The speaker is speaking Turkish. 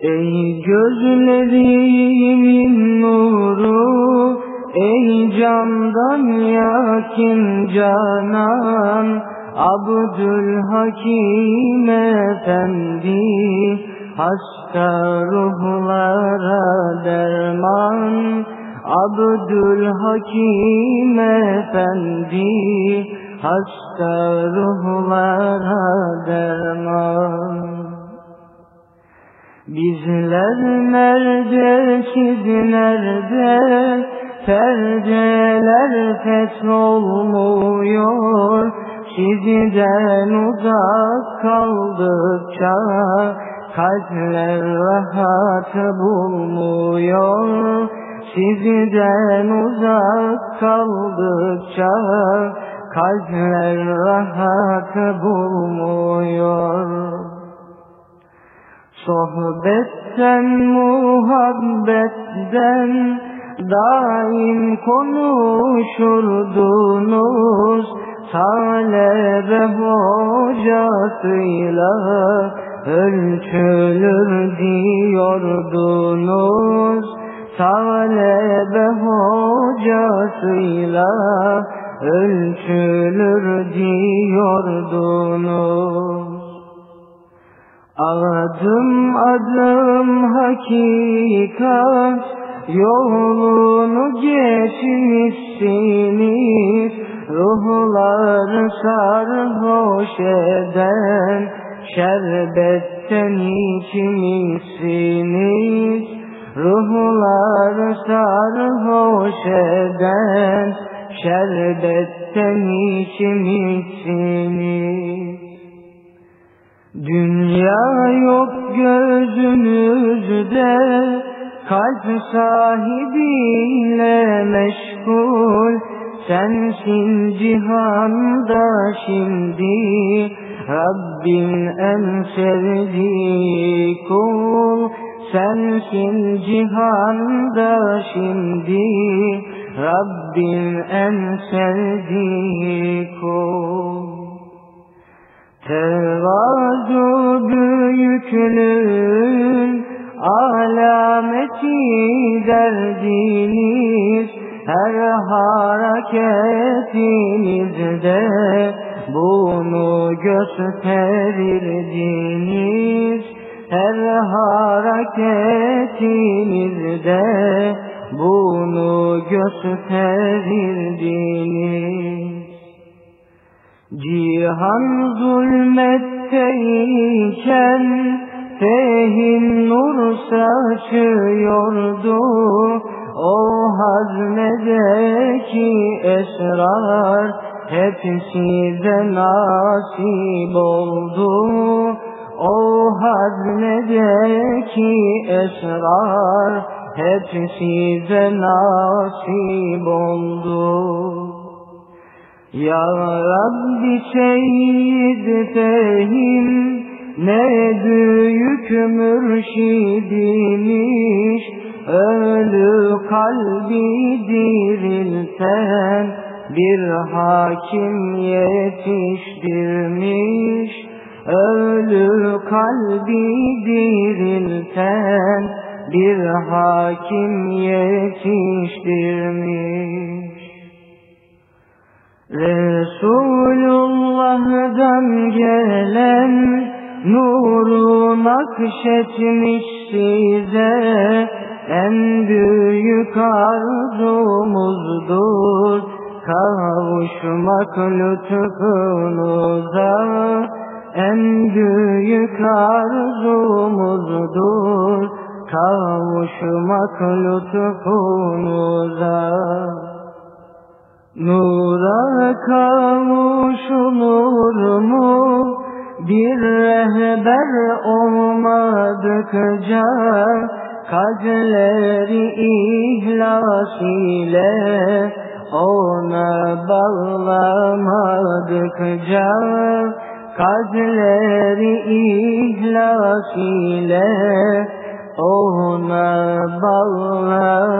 Ey gözlerimin nuru, ey candan yakin canan, Abdülhakim Efendi, hasta ruhlara derman, Abdülhakim Efendi, hasta ruhlara derman. Bizler nerede, siz nerede, perdeler olmuyor, sizden uzak kaldıkça, kalpler rahat bulmuyor, sizden uzak kaldıkça, kalpler rahat bulmuyor. Sohbetten, muhabbetten daim konuşurdunuz. Talebe hocasıyla ölçülür diyordunuz. Talebe hocasıyla ölçülür diyordunuz. Adım adım hakikat yolunu geçmişsiniz. Ruhlar sarhoş eden şerbetten içmişsiniz. Ruhlar sarhoş eden şerbetten içmişsiniz Dünya yok gözünüzde, kalp sahibiyle meşgul, sensin cihanda şimdi, Rabbin en sevdiği kul, sensin cihanda şimdi, Rabbin en sevdiği kul. Tevazu büyüklüğün alameti derdiniz. Her hareketinizde bunu gösterirdiniz her hareketinizde bunu gösterirdiniz Cihan zulmetteyken fehim nur saçıyordu. O hazmedeki esrar hepsi de nasip oldu. O hazmedeki esrar hepsi de nasip oldu ya Rabbi Seyyid Fehim ne büyük mürşidiymiş. Ölü kalbi dirilten bir hakim yetiştirmiş. Ölü kalbi dirilten bir hakim yetiştirmiş nuru nakşetmiş size en büyük arzumuzdur. Kavuşmak lütfunuza en büyük arzumuzdur. Kavuşmak lütfunuza. Nura kavuşulur mu? Bir rehber olmadıkça Kalpleri ihlas ile ona bağlamadıkça Kalpleri ihlas ile ona bağlamadıkça